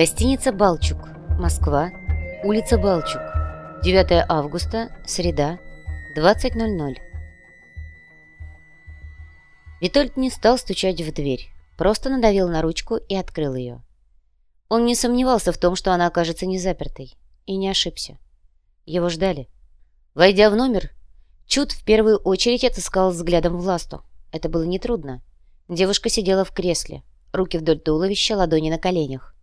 Гостиница «Балчук», Москва, улица Балчук, 9 августа, среда, 20.00. Витольд не стал стучать в дверь, просто надавил на ручку и открыл ее. Он не сомневался в том, что она окажется не запертой, и не ошибся. Его ждали. Войдя в номер, Чуд в первую очередь отыскал взглядом Власту. Это было нетрудно. Девушка сидела в кресле, руки вдоль туловища, ладони на коленях.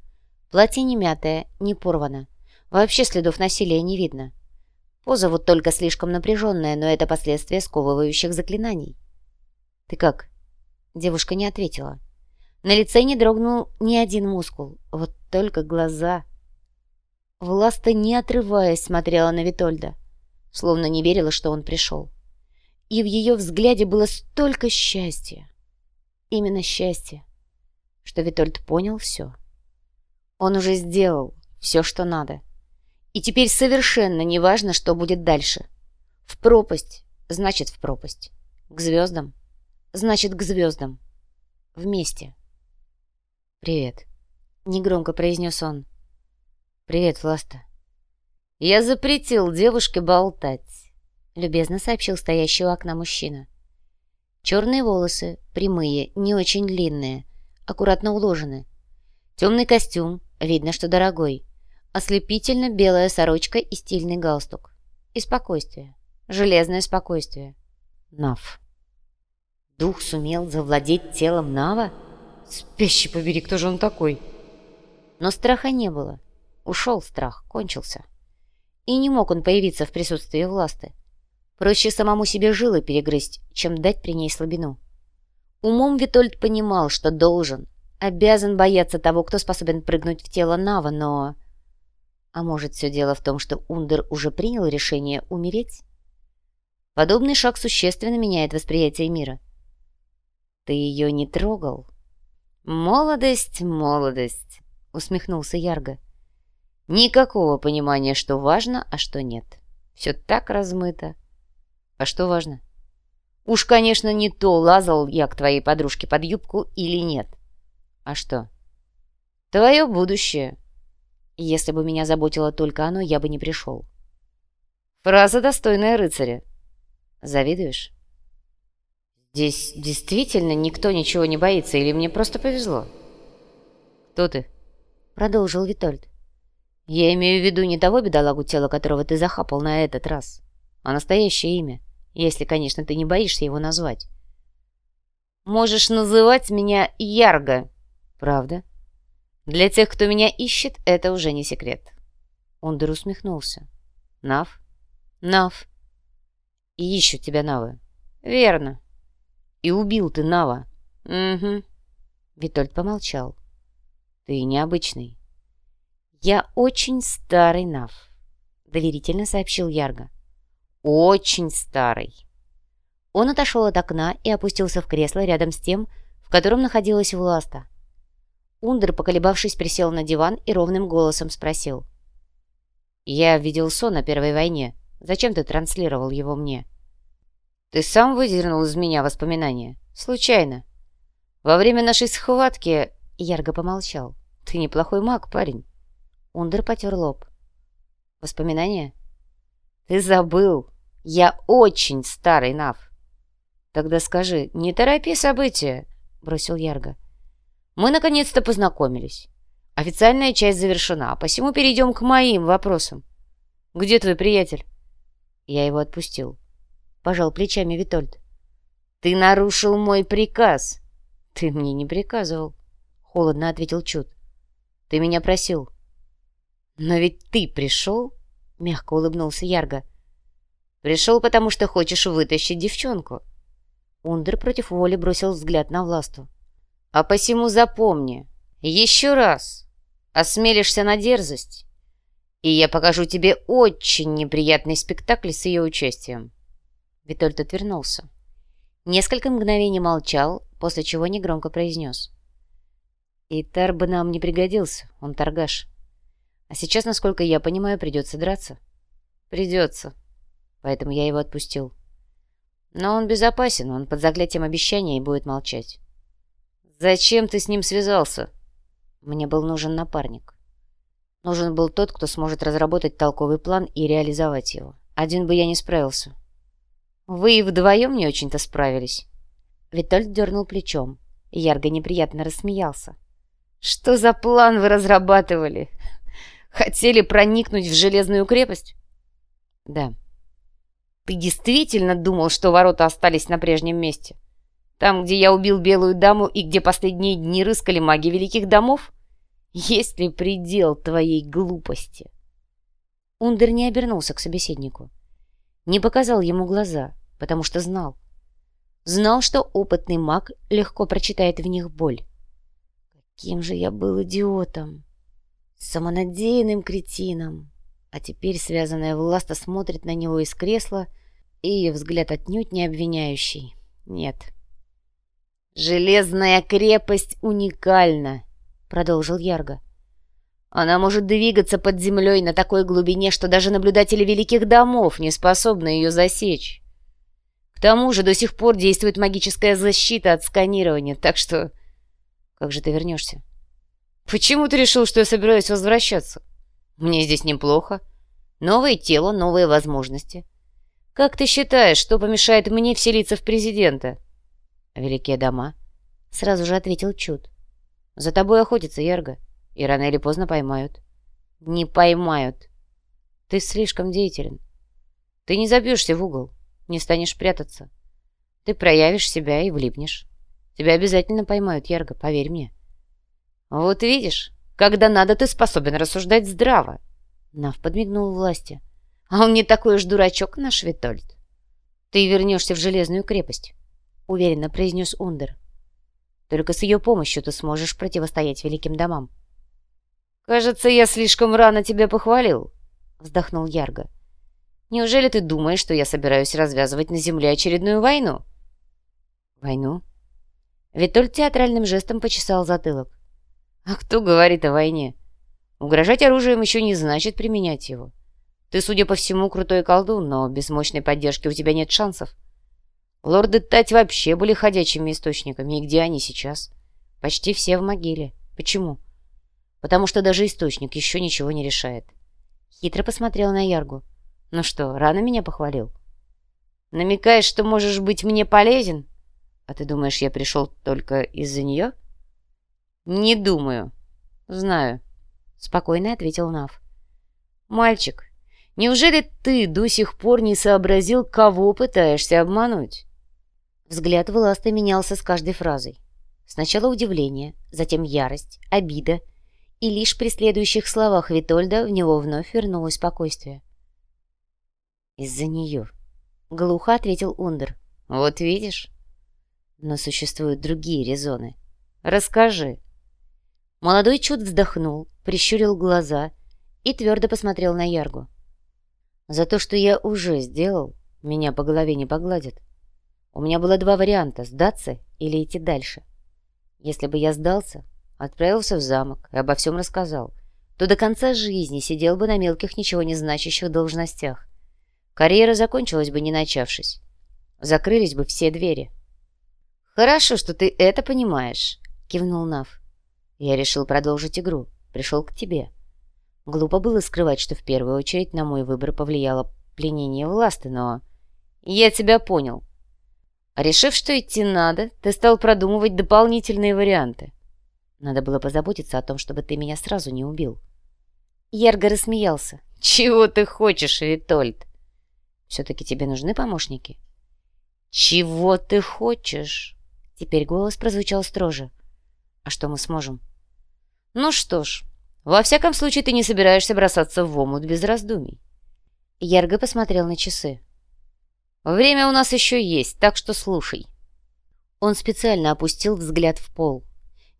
Платье не мятое, не порвано. Вообще следов насилия не видно. Поза вот только слишком напряженная, но это последствия сковывающих заклинаний. «Ты как?» Девушка не ответила. На лице не дрогнул ни один мускул, вот только глаза. Власта, не отрываясь, смотрела на Витольда, словно не верила, что он пришел. И в ее взгляде было столько счастья. Именно счастье, что Витольд понял все. Он уже сделал все, что надо. И теперь совершенно не важно, что будет дальше. В пропасть значит в пропасть. К звездам значит к звездам. Вместе. «Привет», — негромко произнес он. «Привет, Власта». «Я запретил девушке болтать», — любезно сообщил стоящий у окна мужчина. Черные волосы, прямые, не очень длинные, аккуратно уложены. Темный костюм, Видно, что дорогой. Ослепительно белая сорочка и стильный галстук. И спокойствие. Железное спокойствие. Нав. Дух сумел завладеть телом Нава? Спящий побери, кто же он такой? Но страха не было. Ушел страх, кончился. И не мог он появиться в присутствии власти. Проще самому себе жилы перегрызть, чем дать при ней слабину. Умом Витольд понимал, что должен, обязан бояться того, кто способен прыгнуть в тело Нава, но... А может, все дело в том, что Ундер уже принял решение умереть? Подобный шаг существенно меняет восприятие мира. Ты ее не трогал? Молодость, молодость, усмехнулся Ярго. Никакого понимания, что важно, а что нет. Все так размыто. А что важно? Уж, конечно, не то, лазал я к твоей подружке под юбку или нет. А что? Твое будущее. Если бы меня заботило только оно, я бы не пришел. Фраза достойная рыцаря. Завидуешь? Здесь действительно никто ничего не боится, или мне просто повезло? Кто ты? Продолжил Витольд. Я имею в виду не того бедолагу тела, которого ты захапал на этот раз, а настоящее имя, если, конечно, ты не боишься его назвать. Можешь называть меня Ярго, «Правда?» «Для тех, кто меня ищет, это уже не секрет». Ондер усмехнулся. «Нав?» «Нав». «И ищут тебя Навы». «Верно». «И убил ты Нава». «Угу». Витольд помолчал. «Ты необычный». «Я очень старый Нав», — доверительно сообщил Ярго. «Очень старый». Он отошел от окна и опустился в кресло рядом с тем, в котором находилась Власта. Ундер, поколебавшись, присел на диван и ровным голосом спросил. «Я видел сон о Первой войне. Зачем ты транслировал его мне?» «Ты сам выдернул из меня воспоминания. Случайно. Во время нашей схватки...» Ярго помолчал. «Ты неплохой маг, парень». Ундер потер лоб. «Воспоминания?» «Ты забыл. Я очень старый Нав». «Тогда скажи, не торопи события», — бросил Ярго. Мы наконец-то познакомились. Официальная часть завершена, посему перейдем к моим вопросам. Где твой приятель? Я его отпустил. Пожал плечами Витольд. Ты нарушил мой приказ. Ты мне не приказывал. Холодно ответил Чуд. Ты меня просил. Но ведь ты пришел? Мягко улыбнулся Ярго. Пришел, потому что хочешь вытащить девчонку. Ундер против воли бросил взгляд на Власту. А посему запомни, еще раз осмелишься на дерзость, и я покажу тебе очень неприятный спектакль с ее участием». Витольд отвернулся. Несколько мгновений молчал, после чего негромко произнес. «Итар бы нам не пригодился, он торгаш. А сейчас, насколько я понимаю, придется драться». «Придется. Поэтому я его отпустил. Но он безопасен, он под заклятием обещания и будет молчать. «Зачем ты с ним связался?» «Мне был нужен напарник». Нужен был тот, кто сможет разработать толковый план и реализовать его. Один бы я не справился. Вы и вдвоем не очень-то справились. Витольд дернул плечом. Ярго неприятно рассмеялся. «Что за план вы разрабатывали? Хотели проникнуть в железную крепость?» «Да». «Ты действительно думал, что ворота остались на прежнем месте? Там, где я убил белую даму и где последние дни рыскали маги великих домов? Есть ли предел твоей глупости?» Ундер не обернулся к собеседнику. Не показал ему глаза, потому что знал. Знал, что опытный маг легко прочитает в них боль. Каким же я был идиотом! Самонадеянным кретином! А теперь связанная власта смотрит на него из кресла, и ее взгляд отнюдь не обвиняющий. Нет. «Железная крепость уникальна!» — продолжил Ярго. «Она может двигаться под землей на такой глубине, что даже наблюдатели великих домов не способны ее засечь. К тому же до сих пор действует магическая защита от сканирования, так что как же ты вернешься? Почему ты решил, что я собираюсь возвращаться? Мне здесь неплохо. Новое тело, новые возможности. Как ты считаешь, что помешает мне вселиться в президента? Великие дома. Сразу же ответил Чуд. За тобой охотятся, Ярго. И рано или поздно поймают. Не поймают. Ты слишком деятелен. Ты не забьешься в угол, не станешь прятаться. Ты проявишь себя и влипнешь. Тебя обязательно поймают, Ярго, поверь мне. Вот видишь, когда надо, ты способен рассуждать здраво. Нав подмигнул власти. А он не такой уж дурачок, наш Витольд. Ты вернешься в Железную крепость, уверенно произнес Ундер. Только с ее помощью ты сможешь противостоять великим домам. «Кажется, я слишком рано тебя похвалил», — вздохнул Ярго. «Неужели ты думаешь, что я собираюсь развязывать на земле очередную войну?» «Войну?» Витоль театральным жестом почесал затылок. «А кто говорит о войне? Угрожать оружием еще не значит применять его. Ты, судя по всему, крутой колдун, но без мощной поддержки у тебя нет шансов. Лорды Тать вообще были ходячими источниками, и где они сейчас? Почти все в могиле. Почему? Потому что даже источник еще ничего не решает. Хитро посмотрел на Яргу. Ну что, рано меня похвалил? Намекаешь, что можешь быть мне полезен? «А ты думаешь, я пришел только из-за нее?» «Не думаю. Знаю», — спокойно ответил Нав. «Мальчик, неужели ты до сих пор не сообразил, кого пытаешься обмануть?» Взгляд власты менялся с каждой фразой. Сначала удивление, затем ярость, обида, и лишь при следующих словах Витольда в него вновь вернулось спокойствие. «Из-за нее», — глухо ответил Ундер. «Вот видишь?» Но существуют другие резоны. Расскажи. Молодой чуд вздохнул, прищурил глаза и твердо посмотрел на Яргу. За то, что я уже сделал, меня по голове не погладят. У меня было два варианта — сдаться или идти дальше. Если бы я сдался, отправился в замок и обо всем рассказал, то до конца жизни сидел бы на мелких ничего не значащих должностях. Карьера закончилась бы, не начавшись. Закрылись бы все двери. «Хорошо, что ты это понимаешь», — кивнул Нав. «Я решил продолжить игру. Пришел к тебе». Глупо было скрывать, что в первую очередь на мой выбор повлияло пленение власти, но... «Я тебя понял». Решив, что идти надо, ты стал продумывать дополнительные варианты. Надо было позаботиться о том, чтобы ты меня сразу не убил. Ярго рассмеялся. «Чего ты хочешь, Витольд?» «Все-таки тебе нужны помощники?» «Чего ты хочешь?» Теперь голос прозвучал строже. «А что мы сможем?» «Ну что ж, во всяком случае ты не собираешься бросаться в омут без раздумий». Ярго посмотрел на часы. «Время у нас еще есть, так что слушай». Он специально опустил взгляд в пол.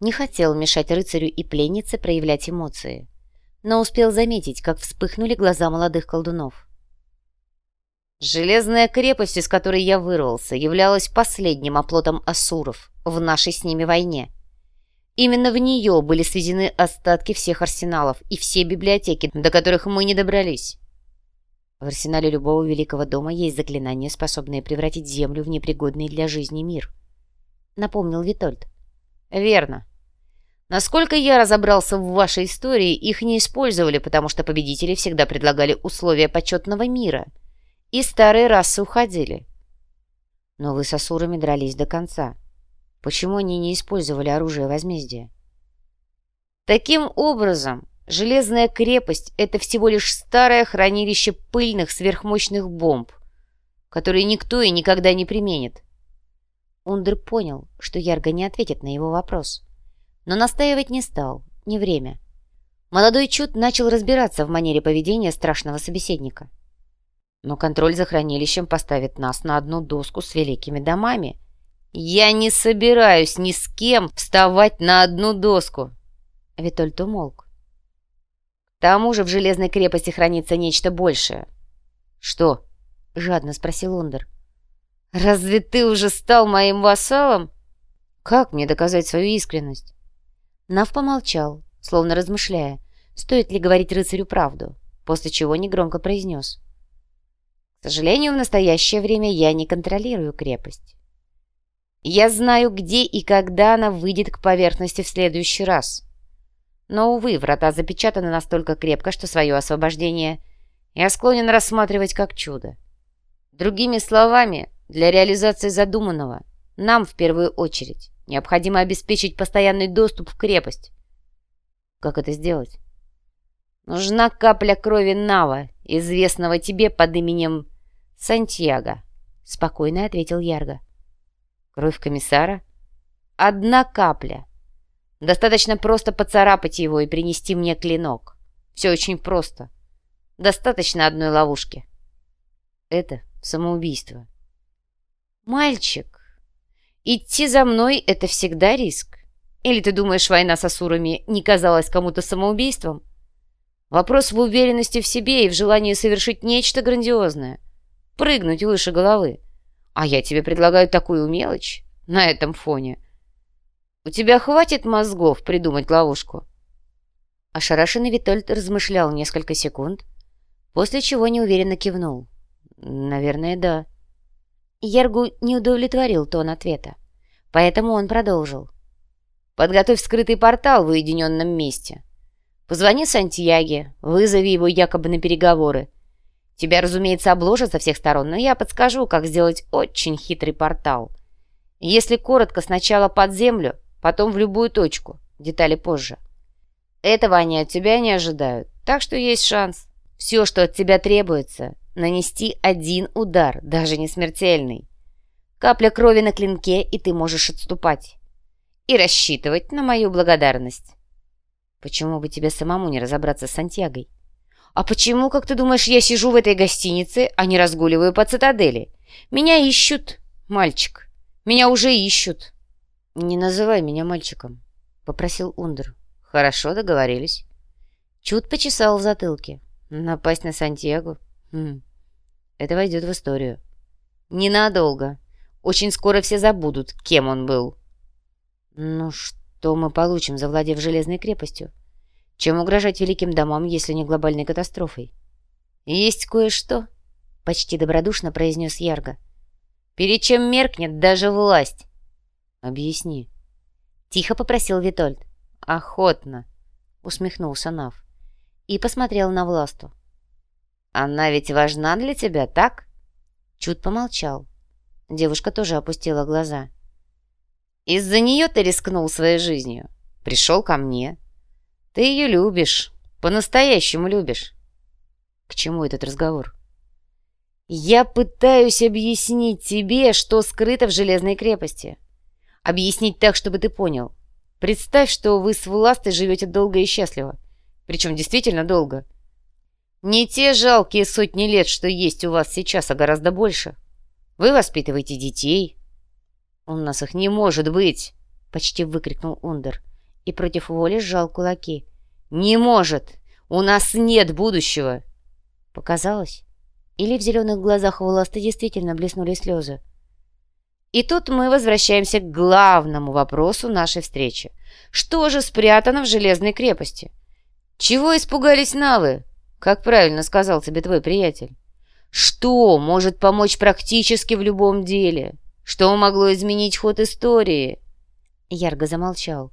Не хотел мешать рыцарю и пленнице проявлять эмоции, но успел заметить, как вспыхнули глаза молодых колдунов. Железная крепость, из которой я вырвался, являлась последним оплотом асуров в нашей с ними войне. Именно в нее были сведены остатки всех арсеналов и все библиотеки, до которых мы не добрались. В арсенале любого великого дома есть заклинания, способные превратить землю в непригодный для жизни мир. Напомнил Витольд. Верно. Насколько я разобрался в вашей истории, их не использовали, потому что победители всегда предлагали условия почетного мира, и старые расы уходили. Но вы с асурами дрались до конца. Почему они не использовали оружие возмездия? Таким образом, Железная крепость — это всего лишь старое хранилище пыльных сверхмощных бомб, которые никто и никогда не применит. Ундер понял, что Ярго не ответит на его вопрос, но настаивать не стал, не время. Молодой Чуд начал разбираться в манере поведения страшного собеседника. Но контроль за хранилищем поставит нас на одну доску с великими домами. Я не собираюсь ни с кем вставать на одну доску. Витольд умолк. Тому же в Железной крепости хранится нечто большее. «Что?» — жадно спросил Ундер. «Разве ты уже стал моим вассалом?» «Как мне доказать свою искренность?» Нав помолчал, словно размышляя, стоит ли говорить рыцарю правду, после чего негромко произнес. «К сожалению, в настоящее время я не контролирую крепость. Я знаю, где и когда она выйдет к поверхности в следующий раз. Но, увы, врата запечатаны настолько крепко, что свое освобождение я склонен рассматривать как чудо. Другими словами, для реализации задуманного нам в первую очередь необходимо обеспечить постоянный доступ в крепость. Как это сделать? Нужна капля крови Нава, известного тебе под именем Сантьяго, спокойно ответил Ярго. Кровь комиссара? Одна капля. Достаточно просто поцарапать его и принести мне клинок. Все очень просто. Достаточно одной ловушки. Это самоубийство. Мальчик, идти за мной — это всегда риск. Или ты думаешь, война с асурами не казалась кому-то самоубийством? Вопрос в уверенности в себе и в желании совершить нечто грандиозное. Прыгнуть выше головы. А я тебе предлагаю такую мелочь на этом фоне — у тебя хватит мозгов придумать ловушку?» Ошарашенный Витольд размышлял несколько секунд, после чего неуверенно кивнул. «Наверное, да». Ергу не удовлетворил тон ответа, поэтому он продолжил. «Подготовь скрытый портал в уединенном месте. Позвони Сантьяге, вызови его якобы на переговоры. Тебя, разумеется, обложат со всех сторон, но я подскажу, как сделать очень хитрый портал. Если коротко, сначала под землю, потом в любую точку. Детали позже. Этого они от тебя не ожидают, так что есть шанс. Все, что от тебя требуется, нанести один удар, даже не смертельный. Капля крови на клинке, и ты можешь отступать. И рассчитывать на мою благодарность. Почему бы тебе самому не разобраться с Сантьягой? А почему, как ты думаешь, я сижу в этой гостинице, а не разгуливаю по цитадели? Меня ищут, мальчик. Меня уже ищут. «Не называй меня мальчиком», — попросил Ундер. «Хорошо, договорились». Чуд почесал в затылке. «Напасть на Сантьяго? Хм. Это войдет в историю». «Ненадолго. Очень скоро все забудут, кем он был». «Ну, что мы получим, завладев Железной крепостью? Чем угрожать великим домам, если не глобальной катастрофой?» «Есть кое-что», — почти добродушно произнес Ярго. «Перед чем меркнет даже власть». «Объясни». Тихо попросил Витольд. «Охотно», — усмехнулся Нав. И посмотрел на Власту. «Она ведь важна для тебя, так?» Чуть помолчал. Девушка тоже опустила глаза. «Из-за нее ты рискнул своей жизнью. Пришел ко мне. Ты ее любишь. По-настоящему любишь». «К чему этот разговор?» «Я пытаюсь объяснить тебе, что скрыто в Железной крепости. Объяснить так, чтобы ты понял. Представь, что вы с Властой живете долго и счастливо. Причем действительно долго. Не те жалкие сотни лет, что есть у вас сейчас, а гораздо больше. Вы воспитываете детей. У нас их не может быть, почти выкрикнул Ундер и против воли сжал кулаки. Не может! У нас нет будущего! Показалось? Или в зеленых глазах Власты действительно блеснули слезы? И тут мы возвращаемся к главному вопросу нашей встречи. Что же спрятано в железной крепости? Чего испугались навы? Как правильно сказал тебе твой приятель. Что может помочь практически в любом деле? Что могло изменить ход истории? Ярго замолчал.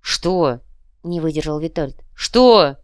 «Что?» — не выдержал Витольд. «Что?»